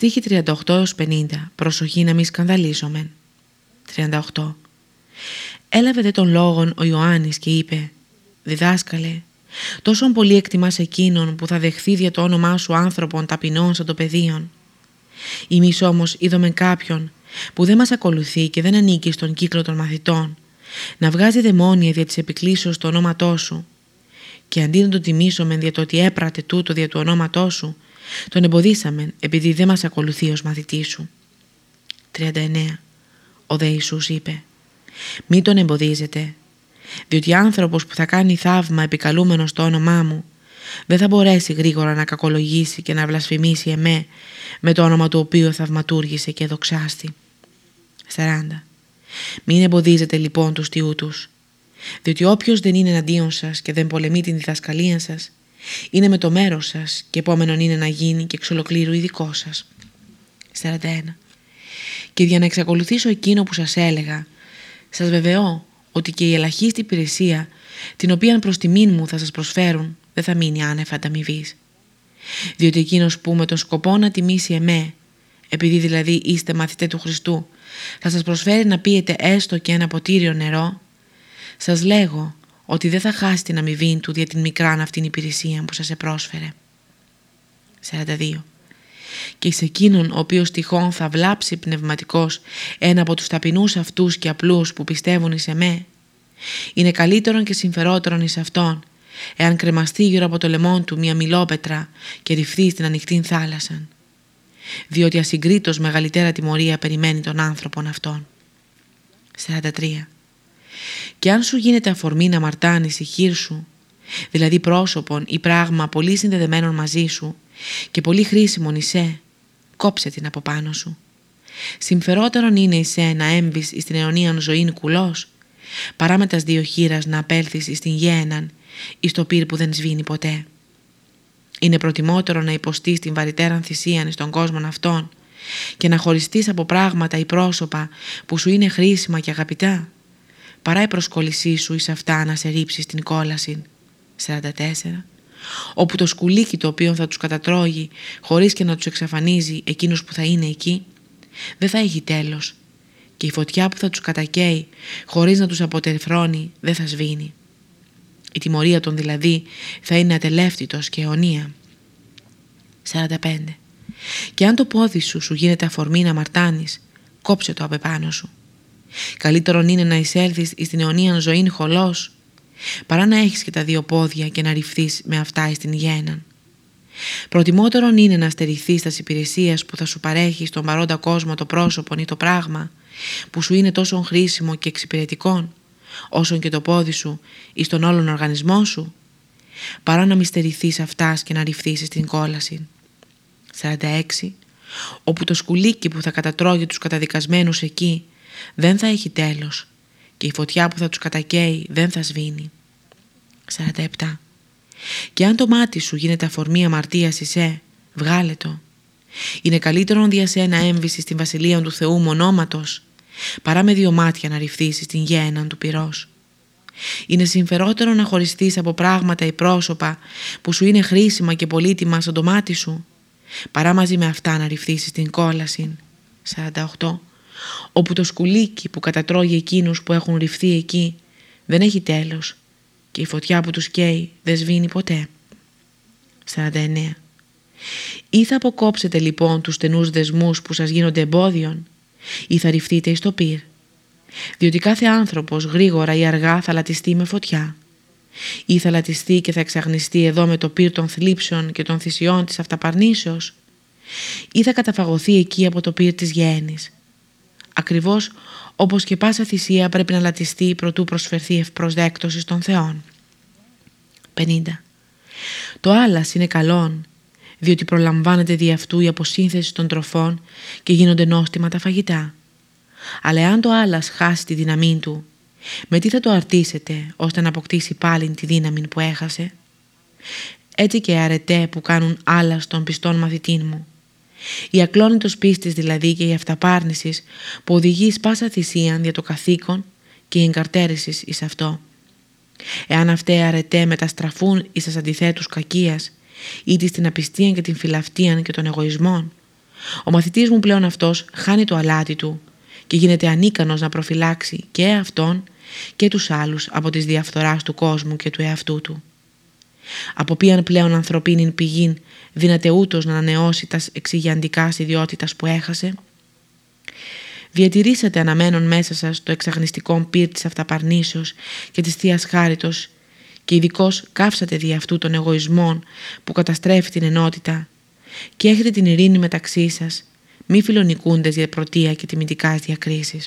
Στίχη 38-50 Προσοχή να μη σκανδαλίζομεν. 38 Έλαβε δε τον λόγον ο Ιωάννης και είπε «Διδάσκαλε, τόσο πολύ εκτιμάς εκείνον που θα δεχθεί δια το όνομά σου άνθρωπον ταπεινών σαν το πεδίον. Εμείς όμως είδαμε κάποιον που δεν μας ακολουθεί και δεν ανήκει στον κύκλο των μαθητών να βγάζει δαιμόνια δια της επικλήσεως στο ονόματός σου. Και αντί να τον τιμήσουμε δια το ότι έπρατε τούτο δια του ονόματός σου τον εμποδίσαμε επειδή δεν μας ακολουθεί ως μαθητή σου. 39. Ο δε Ιησούς είπε «Μη τον εμποδίζετε, διότι άνθρωπος που θα κάνει θαύμα επικαλούμενος το όνομά μου δεν θα μπορέσει γρήγορα να κακολογήσει και να βλασφημίσει εμέ με το όνομα του οποίου θαυματούργησε και δοξάστη». 40. Μην εμποδίζετε λοιπόν τους τιούτους, διότι όποιος δεν είναι εναντίον σας και δεν πολεμεί την διδασκαλία σας, είναι με το μέρος σας και επόμενον είναι να γίνει και εξ ολοκλήρου ειδικό σας. 41. Και για να εξακολουθήσω εκείνο που σας έλεγα, σας βεβαιώ ότι και η ελαχίστη υπηρεσία την οποία προς τιμήν μου θα σας προσφέρουν δεν θα μείνει άνευ ανταμοιβής. Διότι εκείνος που με τον σκοπό να τιμήσει εμέ, επειδή δηλαδή είστε μαθητέ του Χριστού, θα σας προσφέρει να πείτε έστω και ένα ποτήριο νερό, σας λέγω ότι δεν θα χάσει την αμοιβή του για την μικράν αυτήν υπηρεσία που σας επρόσφερε. 42. Και σε εκείνον ο οποίος τυχόν θα βλάψει πνευματικός ένα από τους ταπεινούς αυτούς και απλούς που πιστεύουν εις εμέ, είναι καλύτερον και συμφερότερον εις αυτόν, εάν κρεμαστεί γύρω από το λαιμό του μια μιλόπετρα και ρηφθεί στην ανοιχτή θάλασσα. Διότι ασυγκρίτως μεγαλύτερα τιμωρία περιμένει τον άνθρωπον αυτόν. 43 και αν σου γίνεται αφορμή να μαρτάνεις η χείρ σου, δηλαδή πρόσωπον ή πράγμα πολύ συνδεδεμένων μαζί σου και πολύ χρήσιμον εισέ, κόψε την από πάνω σου. Συμφερότερον είναι εισέ να έμβεις στην αιωνίαν ζωήν κουλός, παρά με τας δύο χείρας να απέλθεις στην γέναν ή στο πύρ που δεν σβήνει ποτέ. Είναι προτιμότερο να υποστείς την βαρυτέραν θυσίαν στον κόσμο αυτόν και να χωριστείς από πράγματα ή πρόσωπα που σου είναι χρήσιμα και αγαπητά παρά η προσκολησή σου εις αυτά να σε ρίψεις στην κόλαση. 44. Όπου το σκουλίκι το οποίο θα τους κατατρώγει χωρίς και να τους εξαφανίζει εκείνος που θα είναι εκεί, δεν θα έχει τέλος και η φωτιά που θα τους κατακαίει χωρίς να τους αποτεφρώνει δεν θα σβήνει. Η τιμωρία των δηλαδή θα είναι ατελεύτητος και αιωνία. 45. Και αν το πόδι σου σου γίνεται αφορμή να μαρτάνεις, κόψε το από πάνω σου. Καλύτερον είναι να εισέλθεις στην αιωνία ζωή χολός, παρά να έχεις και τα δύο πόδια και να ρηφθείς με αυτά στην γέναν. Προτιμότερον είναι να στερηθείς τας υπηρεσίας που θα σου παρέχει στον παρόντα κόσμο το πρόσωπο ή το πράγμα, που σου είναι τόσο χρήσιμο και εξυπηρετικό, όσο και το πόδι σου ή στον όλον οργανισμό σου, παρά να μη στερηθείς αυτάς και να ρηφθείς στην κόλαση. 46. Όπου το σκουλίκι που θα κατατρώγει τους καταδικασμένους εκεί δεν θα έχει τέλος και η φωτιά που θα τους κατακαίει δεν θα σβήνει. 47. Και αν το μάτι σου γίνεται αφορμή αμαρτίας εισέ, βγάλε το. Είναι καλύτερο δια σένα έμβηση στην βασιλεία του Θεού μονόματος, παρά με δύο μάτια να ρηφθήσεις την γέναν του πυρός. Είναι συμφερότερο να χωριστείς από πράγματα ή πρόσωπα που σου είναι χρήσιμα και πολύτιμα σαν το μάτι σου, παρά μαζί με αυτά να ρηφθήσεις την κόλαση. 48 όπου το σκουλίκι που κατατρώγει εκείνους που έχουν ρηφθεί εκεί δεν έχει τέλος και η φωτιά που τους καίει δεν σβήνει ποτέ. 49. Ή θα αποκόψετε λοιπόν τους στενούς δεσμούς που σας γίνονται εμπόδιον ή θα ρηφθείτε εις το πυρ. Διότι κάθε άνθρωπος γρήγορα ή αργά θα λατιστεί με φωτιά ή θα λατιστεί και θα εξαγνιστεί εδώ με το πυρ των θλίψεων και των θυσιών της αυταπαρνήσεως ή θα καταφαγωθεί εκεί από το πυρ της γέννης ακριβώς όπως και πάσα θυσία πρέπει να λατιστεί προτού προσφερθεί ευπροσδέκτωση των θεών. 50. Το άλλας είναι καλόν, διότι προλαμβάνεται δι' αυτού η αποσύνθεση των τροφών και γίνονται νόστιμα τα φαγητά. Αλλά εάν το άλλας χάσει τη δύναμή του, με τι θα το αρτήσετε ώστε να αποκτήσει πάλι τη δύναμη που έχασε; Έτσι και αρετέ που κάνουν άλλα στον πιστόν μαθητή μου η ακλόνητος πίστης δηλαδή και η αυταπάρνησης που οδηγεί σπάσα θυσίαν για το καθήκον και η εγκαρτέρησης εις αυτό. Εάν αυτέ αρετέ μεταστραφούν εις σας αντιθέτους κακίας, είτε στην απιστία και την φιλαυτία και των εγωισμών, Ο μαθητής μου πλέον αυτός χάνει το αλάτι του και γίνεται ανίκανος να προφυλάξει και αυτόν και τους άλλους από τις διαφθοράς του κόσμου και του εαυτού του. Από ποιαν πλέον ανθρωπίνην πηγήν δύναται ούτως να ανανεώσει τα εξηγιαντικά ιδιότητας που έχασε; Διατηρήσατε αναμένων μέσα σας το εξαγνιστικό πυρ της αυταπαρνήσεως και της Θείας Χάριτος και ειδικώς καύσατε δι' αυτού των εγωισμών που καταστρέφει την ενότητα και έχετε την ειρήνη μεταξύ σας, μη φιλονικούντες για πρωτεία και τιμητικάς διακρίσεις.